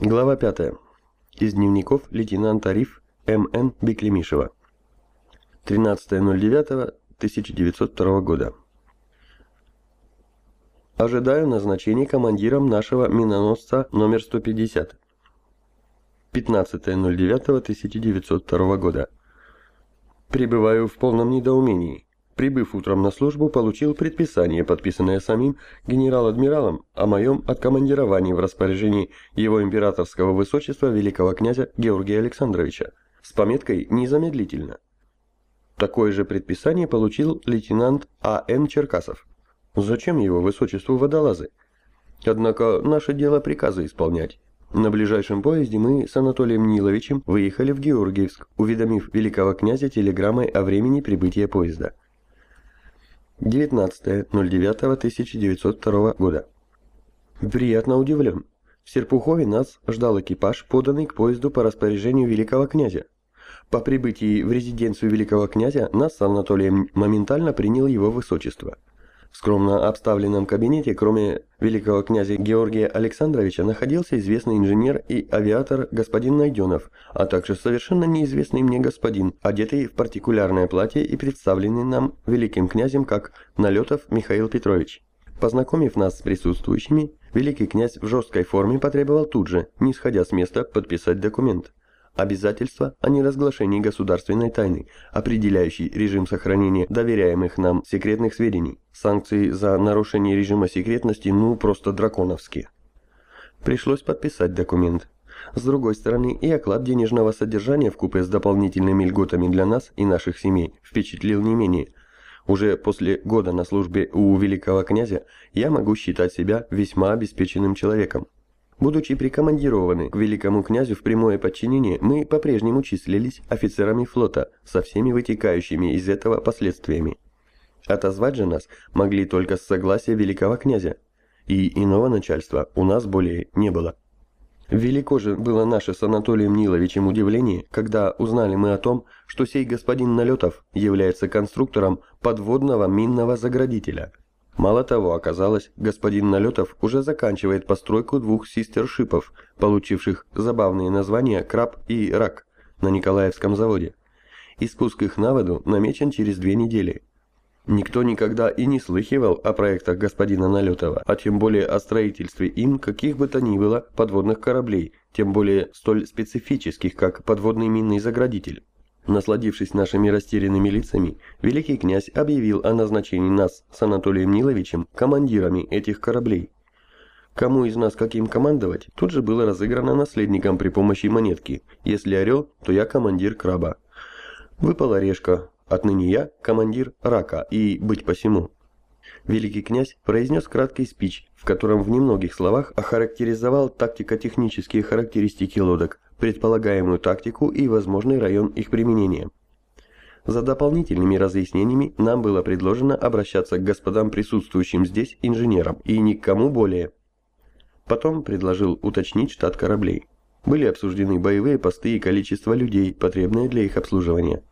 Глава 5. Из дневников лейтенанта РИФ М.Н. Беклемишева. 13.09.1902 года. Ожидаю назначения командиром нашего миноносца номер 150. 15.09.1902 года. Пребываю в полном недоумении. Прибыв утром на службу, получил предписание, подписанное самим генерал-адмиралом, о моем откомандировании в распоряжении его императорского высочества великого князя Георгия Александровича с пометкой «Незамедлительно». Такое же предписание получил лейтенант А.Н. Черкасов. Зачем его высочеству водолазы? Однако наше дело приказы исполнять. На ближайшем поезде мы с Анатолием Ниловичем выехали в Георгиевск, уведомив великого князя телеграммой о времени прибытия поезда. 19.09.1902 года. Приятно удивлен. В Серпухове нас ждал экипаж, поданный к поезду по распоряжению великого князя. По прибытии в резиденцию великого князя нас с Анатолием моментально принял его высочество. В скромно обставленном кабинете, кроме великого князя Георгия Александровича, находился известный инженер и авиатор господин Найденов, а также совершенно неизвестный мне господин, одетый в партикулярное платье и представленный нам великим князем как Налетов Михаил Петрович. Познакомив нас с присутствующими, великий князь в жесткой форме потребовал тут же, не сходя с места, подписать документ. Обязательства о неразглашении государственной тайны, определяющий режим сохранения доверяемых нам секретных сведений. Санкции за нарушение режима секретности ну просто драконовские. Пришлось подписать документ. С другой стороны, и оклад денежного содержания в купе с дополнительными льготами для нас и наших семей впечатлил не менее. Уже после года на службе у великого князя я могу считать себя весьма обеспеченным человеком. Будучи прикомандированы к великому князю в прямое подчинение, мы по-прежнему числились офицерами флота со всеми вытекающими из этого последствиями. Отозвать же нас могли только с согласия великого князя, и иного начальства у нас более не было. Велико же было наше с Анатолием Ниловичем удивление, когда узнали мы о том, что сей господин Налетов является конструктором подводного минного заградителя – Мало того, оказалось, господин Налетов уже заканчивает постройку двух систершипов, получивших забавные названия «Краб» и «Рак» на Николаевском заводе. И спуск их на воду намечен через две недели. Никто никогда и не слыхивал о проектах господина Налетова, а тем более о строительстве им каких бы то ни было подводных кораблей, тем более столь специфических, как подводный минный заградитель. Насладившись нашими растерянными лицами, великий князь объявил о назначении нас с Анатолием Ниловичем командирами этих кораблей. Кому из нас каким командовать, тут же было разыграно наследником при помощи монетки. Если орел, то я командир краба. Выпала решка. Отныне я командир рака и быть посему. Великий князь произнес краткий спич, в котором в немногих словах охарактеризовал тактико-технические характеристики лодок, предполагаемую тактику и возможный район их применения. За дополнительными разъяснениями нам было предложено обращаться к господам присутствующим здесь инженерам и ни к кому более. Потом предложил уточнить штат кораблей. Были обсуждены боевые посты и количество людей, потребное для их обслуживания.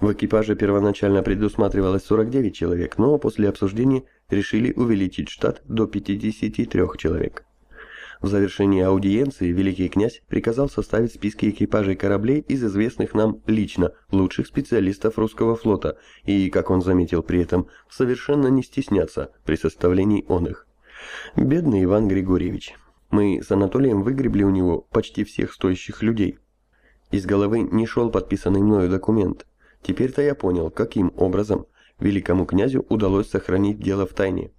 В экипаже первоначально предусматривалось 49 человек, но после обсуждения решили увеличить штат до 53 человек. В завершении аудиенции великий князь приказал составить списки экипажей кораблей из известных нам лично лучших специалистов русского флота и, как он заметил при этом, совершенно не стесняться при составлении он их. Бедный Иван Григорьевич. Мы с Анатолием выгребли у него почти всех стоящих людей. Из головы не шел подписанный мною документ. Теперь-то я понял, каким образом великому князю удалось сохранить дело в тайне.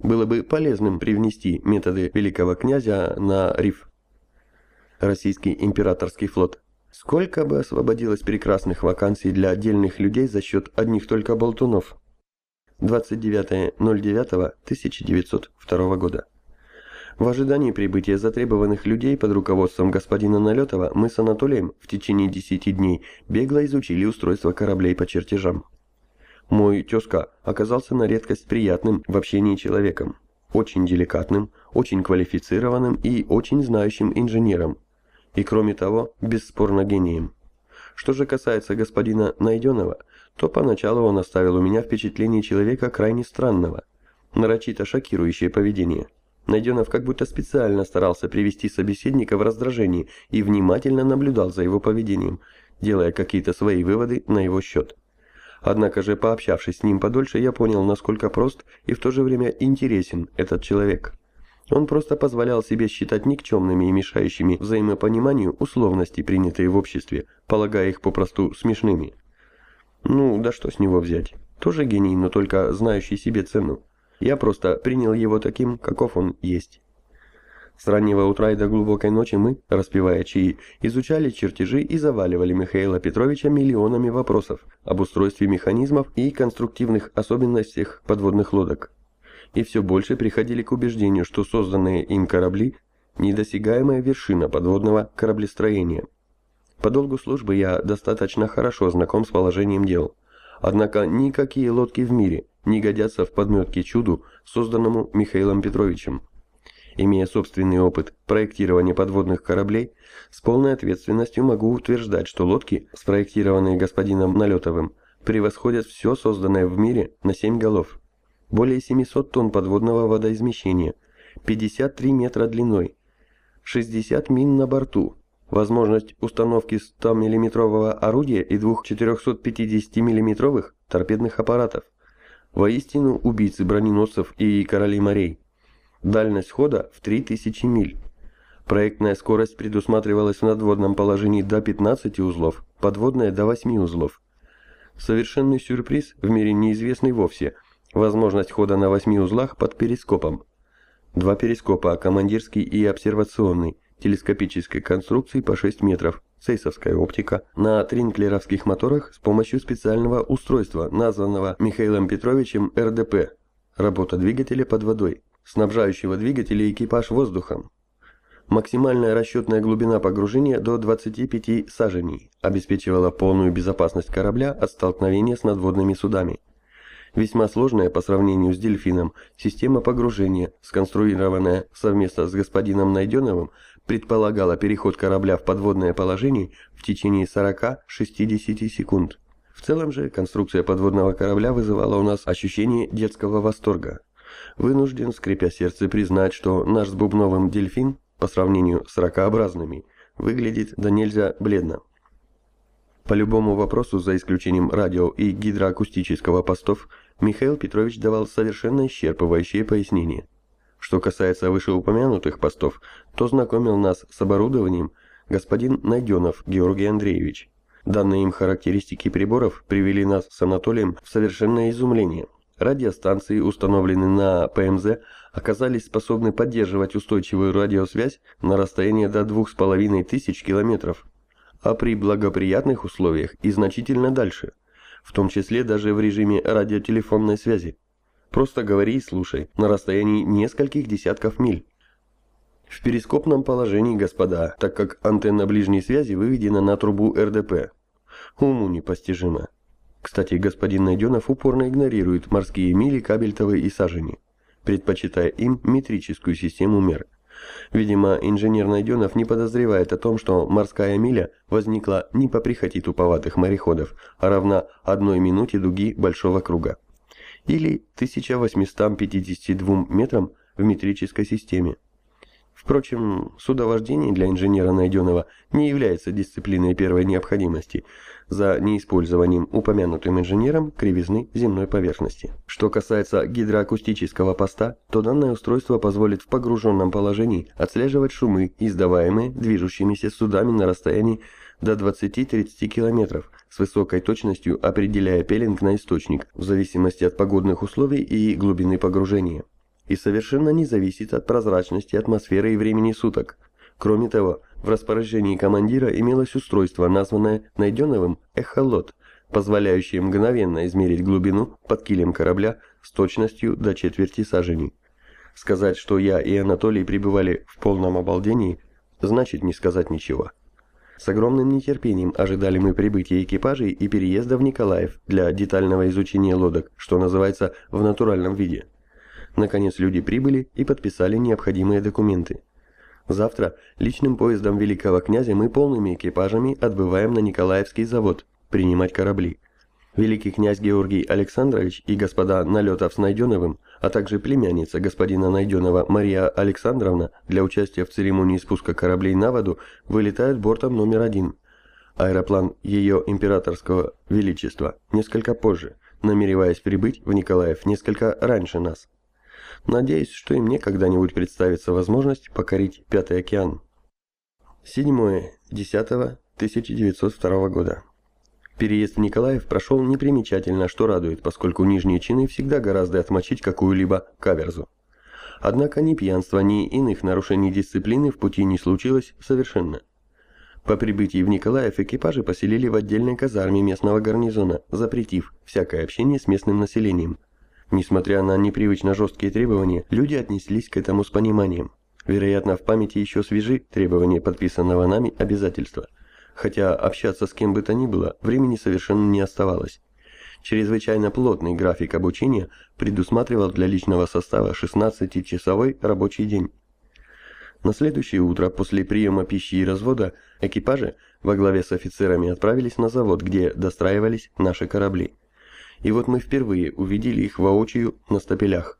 Было бы полезным привнести методы великого князя на риф. Российский императорский флот. Сколько бы освободилось прекрасных вакансий для отдельных людей за счет одних только болтунов. 29.09.1902 года. В ожидании прибытия затребованных людей под руководством господина Налетова мы с Анатолием в течение 10 дней бегло изучили устройство кораблей по чертежам. Мой тезка оказался на редкость приятным в общении человеком, очень деликатным, очень квалифицированным и очень знающим инженером, и кроме того, бесспорно гением. Что же касается господина Найденова, то поначалу он оставил у меня впечатление человека крайне странного, нарочито шокирующее поведение. Найденов как будто специально старался привести собеседника в раздражение и внимательно наблюдал за его поведением, делая какие-то свои выводы на его счет. Однако же, пообщавшись с ним подольше, я понял, насколько прост и в то же время интересен этот человек. Он просто позволял себе считать никчемными и мешающими взаимопониманию условности, принятые в обществе, полагая их попросту смешными. Ну, да что с него взять? Тоже гений, но только знающий себе цену. Я просто принял его таким, каков он есть. С раннего утра и до глубокой ночи мы, распевая чаи, изучали чертежи и заваливали Михаила Петровича миллионами вопросов об устройстве механизмов и конструктивных особенностях подводных лодок. И все больше приходили к убеждению, что созданные им корабли – недосягаемая вершина подводного кораблестроения. По долгу службы я достаточно хорошо знаком с положением дел. Однако никакие лодки в мире не годятся в подметке чуду, созданному Михаилом Петровичем имея собственный опыт проектирования подводных кораблей, с полной ответственностью могу утверждать, что лодки, спроектированные господином Налетовым, превосходят все созданное в мире на 7 голов. Более 700 тонн подводного водоизмещения, 53 метра длиной, 60 мин на борту, возможность установки 100 миллиметрового орудия и двух 450 миллиметровых торпедных аппаратов. Воистину убийцы броненосцев и королей морей. Дальность хода в 3000 миль. Проектная скорость предусматривалась в надводном положении до 15 узлов, подводная до 8 узлов. Совершенный сюрприз, в мире неизвестный вовсе, возможность хода на 8 узлах под перископом. Два перископа, командирский и обсервационный, телескопической конструкции по 6 метров, сейсовская оптика, на тринклеровских моторах с помощью специального устройства, названного Михаилом Петровичем РДП, работа двигателя под водой снабжающего двигатель и экипаж воздухом. Максимальная расчетная глубина погружения до 25 саженей обеспечивала полную безопасность корабля от столкновения с надводными судами. Весьма сложная по сравнению с «Дельфином» система погружения, сконструированная совместно с господином Найденовым, предполагала переход корабля в подводное положение в течение 40-60 секунд. В целом же конструкция подводного корабля вызывала у нас ощущение детского восторга вынужден, скрипя сердце, признать, что наш с Бубновым дельфин, по сравнению с ракообразными, выглядит да нельзя бледно. По любому вопросу, за исключением радио и гидроакустического постов, Михаил Петрович давал совершенно исчерпывающие пояснения. Что касается вышеупомянутых постов, то знакомил нас с оборудованием господин Найденов Георгий Андреевич. Данные им характеристики приборов привели нас с Анатолием в совершенное изумление – Радиостанции, установленные на ПМЗ, оказались способны поддерживать устойчивую радиосвязь на расстоянии до 2500 километров, а при благоприятных условиях и значительно дальше, в том числе даже в режиме радиотелефонной связи. Просто говори и слушай, на расстоянии нескольких десятков миль. В перископном положении, господа, так как антенна ближней связи выведена на трубу РДП. Уму непостижимо. Кстати, господин Найденов упорно игнорирует морские мили, кабельтовые и сажени, предпочитая им метрическую систему мер. Видимо, инженер Найденов не подозревает о том, что морская миля возникла не по прихоти туповатых мореходов, а равна одной минуте дуги большого круга. Или 1852 метрам в метрической системе. Впрочем, судовождение для инженера Найденова не является дисциплиной первой необходимости за неиспользованием упомянутым инженером кривизны земной поверхности. Что касается гидроакустического поста, то данное устройство позволит в погруженном положении отслеживать шумы, издаваемые движущимися судами на расстоянии до 20-30 км с высокой точностью определяя пеленг на источник в зависимости от погодных условий и глубины погружения и совершенно не зависит от прозрачности атмосферы и времени суток. Кроме того, в распоряжении командира имелось устройство, названное Найденовым «Эхолот», позволяющее мгновенно измерить глубину под килем корабля с точностью до четверти сажени. Сказать, что я и Анатолий пребывали в полном обалдении, значит не сказать ничего. С огромным нетерпением ожидали мы прибытия экипажей и переезда в Николаев для детального изучения лодок, что называется в натуральном виде. Наконец люди прибыли и подписали необходимые документы. Завтра личным поездом великого князя мы полными экипажами отбываем на Николаевский завод принимать корабли. Великий князь Георгий Александрович и господа Налетов с Найденовым, а также племянница господина Найденова Мария Александровна для участия в церемонии спуска кораблей на воду вылетают бортом номер один. Аэроплан Ее Императорского Величества несколько позже, намереваясь прибыть в Николаев несколько раньше нас. Надеюсь, что и мне когда-нибудь представится возможность покорить Пятый океан. 7.10.1902 года. Переезд в Николаев прошел непримечательно, что радует, поскольку нижние чины всегда гораздо отмочить какую-либо каверзу. Однако ни пьянства, ни иных нарушений дисциплины в пути не случилось совершенно. По прибытии в Николаев экипажи поселили в отдельной казарме местного гарнизона, запретив всякое общение с местным населением. Несмотря на непривычно жесткие требования, люди отнеслись к этому с пониманием. Вероятно, в памяти еще свежи требования подписанного нами обязательства – хотя общаться с кем бы то ни было времени совершенно не оставалось. Чрезвычайно плотный график обучения предусматривал для личного состава 16-часовой рабочий день. На следующее утро после приема пищи и развода экипажи во главе с офицерами отправились на завод, где достраивались наши корабли. И вот мы впервые увидели их воочию на стапелях.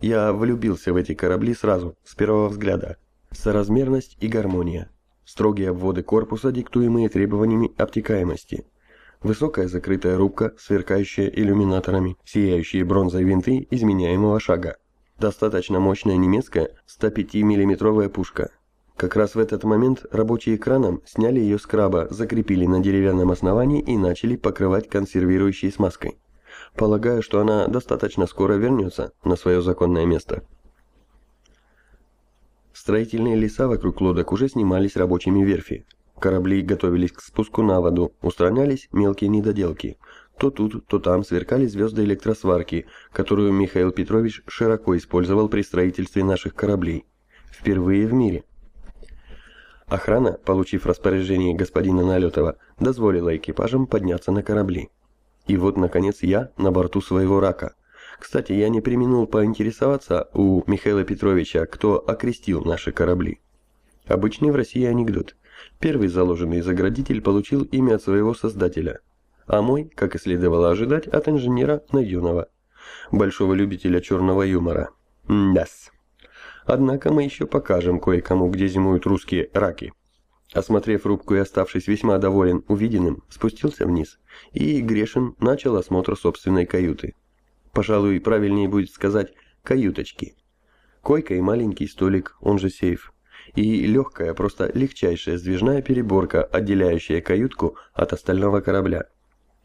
Я влюбился в эти корабли сразу, с первого взгляда. Соразмерность и гармония. Строгие обводы корпуса, диктуемые требованиями обтекаемости. Высокая закрытая рубка, сверкающая иллюминаторами, сияющие бронзой винты изменяемого шага. Достаточно мощная немецкая 105 миллиметровая пушка. Как раз в этот момент рабочие краном сняли ее с краба, закрепили на деревянном основании и начали покрывать консервирующей смазкой. Полагаю, что она достаточно скоро вернется на свое законное место. Строительные леса вокруг лодок уже снимались рабочими верфи. Корабли готовились к спуску на воду, устранялись мелкие недоделки. То тут, то там сверкали звезды электросварки, которую Михаил Петрович широко использовал при строительстве наших кораблей. Впервые в мире. Охрана, получив распоряжение господина Налетова, дозволила экипажам подняться на корабли. И вот, наконец, я на борту своего рака. Кстати, я не применил поинтересоваться у Михаила Петровича, кто окрестил наши корабли. Обычный в России анекдот. Первый заложенный заградитель получил имя от своего создателя, а мой, как и следовало ожидать, от инженера Найденова, большого любителя черного юмора. Дас. Однако мы еще покажем кое-кому, где зимуют русские раки. Осмотрев рубку и оставшись весьма доволен увиденным, спустился вниз, и Грешин начал осмотр собственной каюты. Пожалуй, правильнее будет сказать «каюточки». Койка и маленький столик, он же сейф. И легкая, просто легчайшая сдвижная переборка, отделяющая каютку от остального корабля.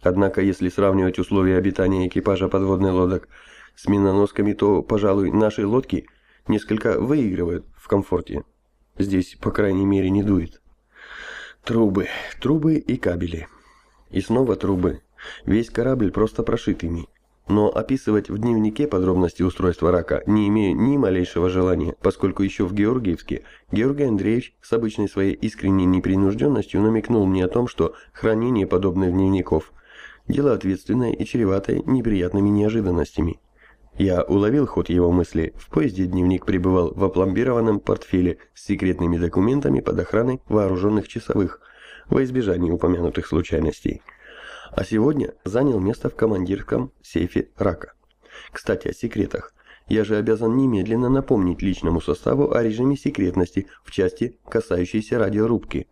Однако, если сравнивать условия обитания экипажа подводных лодок с миноносками, то, пожалуй, наши лодки несколько выигрывают в комфорте. Здесь, по крайней мере, не дует. Трубы, трубы и кабели. И снова трубы. Весь корабль просто прошит ими. Но описывать в дневнике подробности устройства рака не имею ни малейшего желания, поскольку еще в Георгиевске Георгий Андреевич с обычной своей искренней непринужденностью намекнул мне о том, что хранение подобных дневников – дело ответственное и чреватое неприятными неожиданностями. Я уловил ход его мысли. В поезде дневник пребывал в опломбированном портфеле с секретными документами под охраной вооруженных часовых, во избежание упомянутых случайностей – а сегодня занял место в командирском сейфе «Рака». Кстати, о секретах. Я же обязан немедленно напомнить личному составу о режиме секретности в части, касающейся радиорубки.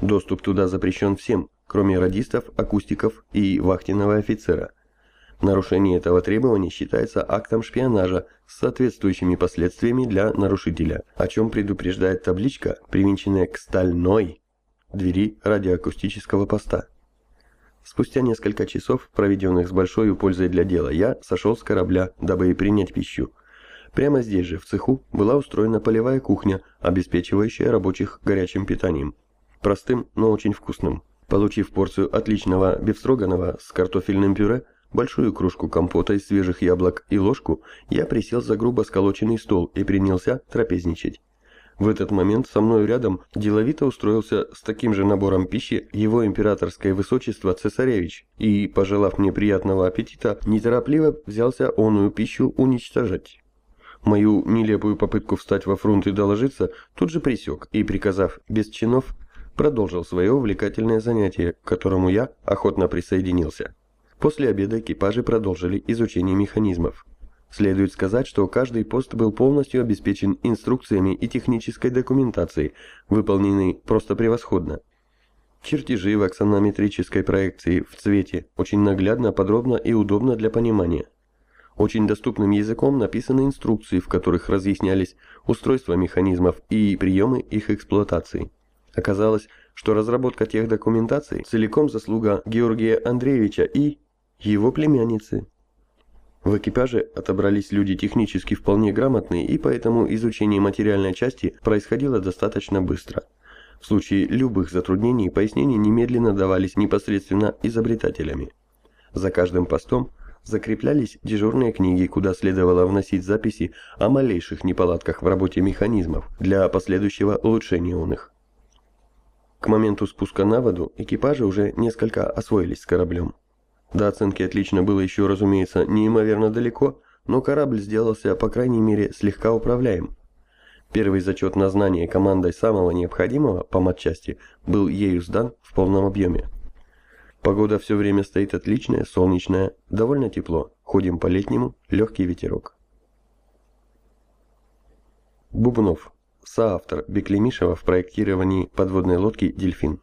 Доступ туда запрещен всем, кроме радистов, акустиков и вахтенного офицера. Нарушение этого требования считается актом шпионажа с соответствующими последствиями для нарушителя, о чем предупреждает табличка, привинченная к стальной двери радиоакустического поста. Спустя несколько часов, проведенных с большой пользой для дела, я сошел с корабля, дабы принять пищу. Прямо здесь же, в цеху, была устроена полевая кухня, обеспечивающая рабочих горячим питанием. Простым, но очень вкусным. Получив порцию отличного бифстроганова с картофельным пюре, большую кружку компота из свежих яблок и ложку, я присел за грубо сколоченный стол и принялся трапезничать. В этот момент со мной рядом деловито устроился с таким же набором пищи его императорское высочество цесаревич и, пожелав мне приятного аппетита, неторопливо взялся оную пищу уничтожать. Мою нелепую попытку встать во фронт и доложиться тут же пресек и, приказав без чинов, продолжил свое увлекательное занятие, к которому я охотно присоединился. После обеда экипажи продолжили изучение механизмов. Следует сказать, что каждый пост был полностью обеспечен инструкциями и технической документацией, выполненной просто превосходно. Чертежи в аксонометрической проекции в цвете, очень наглядно, подробно и удобно для понимания. Очень доступным языком написаны инструкции, в которых разъяснялись устройства механизмов и приемы их эксплуатации. Оказалось, что разработка тех документаций целиком заслуга Георгия Андреевича и его племянницы. В экипаже отобрались люди технически вполне грамотные, и поэтому изучение материальной части происходило достаточно быстро. В случае любых затруднений пояснения немедленно давались непосредственно изобретателями. За каждым постом закреплялись дежурные книги, куда следовало вносить записи о малейших неполадках в работе механизмов для последующего улучшения у них. К моменту спуска на воду экипажи уже несколько освоились с кораблем. До оценки отлично было еще, разумеется, неимоверно далеко, но корабль сделался, по крайней мере, слегка управляем. Первый зачет на знание командой самого необходимого по матчасти был ею сдан в полном объеме. Погода все время стоит отличная, солнечная, довольно тепло. Ходим по летнему, легкий ветерок. Бубнов, соавтор Беклемишева в проектировании подводной лодки «Дельфин».